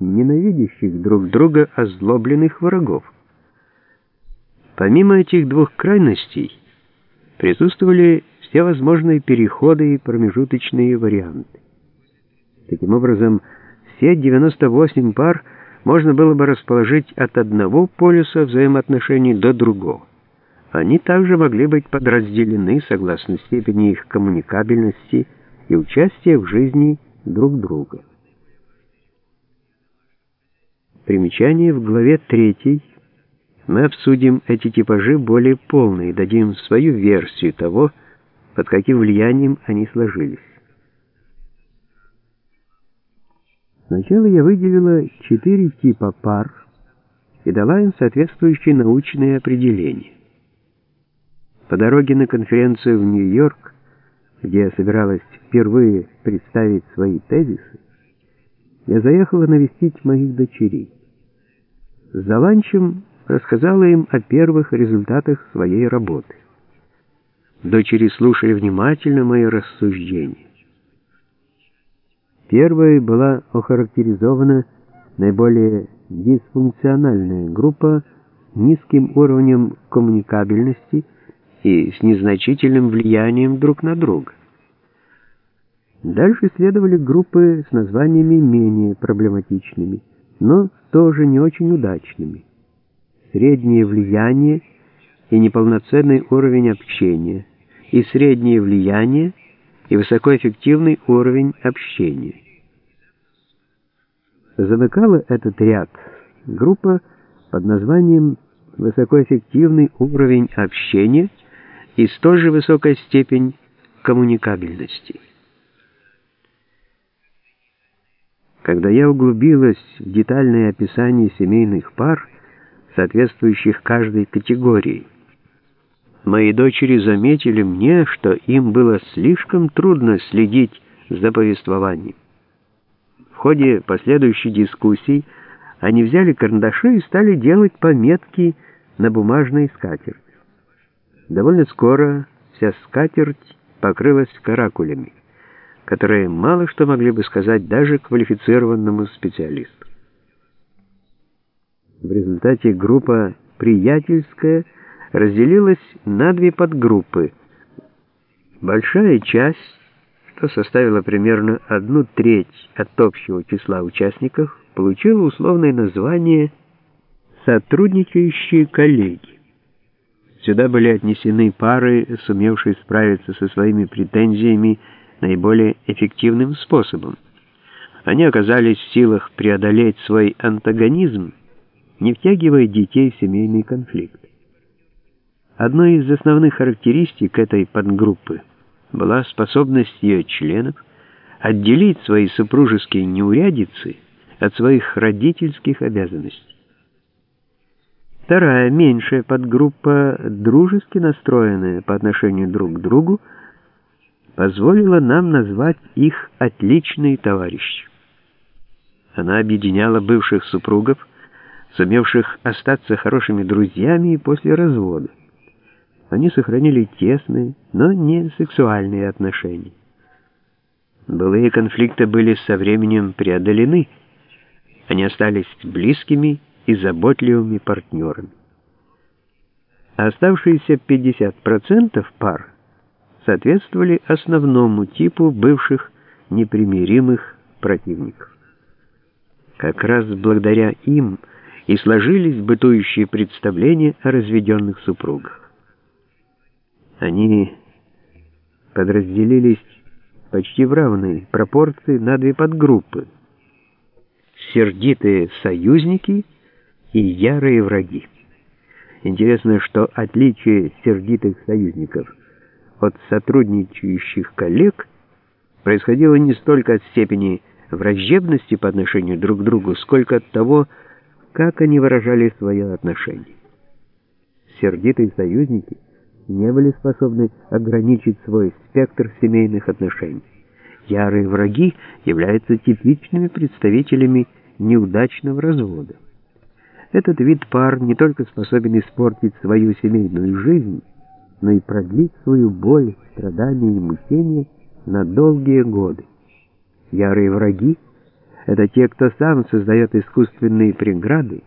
ненавидящих друг друга озлобленных врагов. Помимо этих двух крайностей присутствовали все возможные переходы и промежуточные варианты. Таким образом, все 98 пар можно было бы расположить от одного полюса взаимоотношений до другого. Они также могли быть подразделены согласно степени их коммуникабельности и участия в жизни друг друга. Примечание в главе 3 мы обсудим эти типажи более полно и дадим свою версию того, под каким влиянием они сложились. Сначала я выделила четыре типа пар и дала им соответствующие научные определения. По дороге на конференцию в Нью-Йорк, где я собиралась впервые представить свои тезисы, я заехала навестить моих дочерей. За ланчем рассказала им о первых результатах своей работы. Дочери слушали внимательно мои рассуждения. Первой была охарактеризована наиболее дисфункциональная группа низким уровнем коммуникабельности и с незначительным влиянием друг на друга. Дальше следовали группы с названиями менее проблематичными, но тоже не очень удачными среднее влияние и неполноценный уровень общения, и среднее влияние и высокоэффективный уровень общения. Замыкала этот ряд группа под названием «Высокоэффективный уровень общения» и столь же высокая степень коммуникабельности. Когда я углубилась в детальное описание семейных пар, соответствующих каждой категории. Мои дочери заметили мне, что им было слишком трудно следить за повествованием. В ходе последующей дискуссий они взяли карандаши и стали делать пометки на бумажной скатерти. Довольно скоро вся скатерть покрылась каракулями, которые мало что могли бы сказать даже квалифицированному специалисту. В результате группа «приятельская» разделилась на две подгруппы. Большая часть, что составила примерно одну треть от общего числа участников, получила условное название «сотрудничающие коллеги». Сюда были отнесены пары, сумевшие справиться со своими претензиями наиболее эффективным способом. Они оказались в силах преодолеть свой антагонизм, не втягивая детей в семейный конфликт. Одной из основных характеристик этой подгруппы была способность ее членов отделить свои супружеские неурядицы от своих родительских обязанностей. Вторая, меньшая подгруппа, дружески настроенная по отношению друг к другу, позволила нам назвать их «отличные товарищи». Она объединяла бывших супругов, сумевших остаться хорошими друзьями после развода. Они сохранили тесные, но не сексуальные отношения. Былые конфликты были со временем преодолены. Они остались близкими и заботливыми партнерами. А оставшиеся 50% пар соответствовали основному типу бывших непримиримых противников. Как раз благодаря им – и сложились бытующие представления о разведенных супругах. Они подразделились почти в равной пропорции на две подгруппы. Сердитые союзники и ярые враги. Интересно, что отличие сердитых союзников от сотрудничающих коллег происходило не столько от степени враждебности по отношению друг к другу, сколько от того, как они выражали свое отношение. Сердитые союзники не были способны ограничить свой спектр семейных отношений. Ярые враги являются типичными представителями неудачного развода. Этот вид пар не только способен испортить свою семейную жизнь, но и продлить свою боль, страдания и мучения на долгие годы. Ярые враги Это те, кто сам создает искусственные преграды,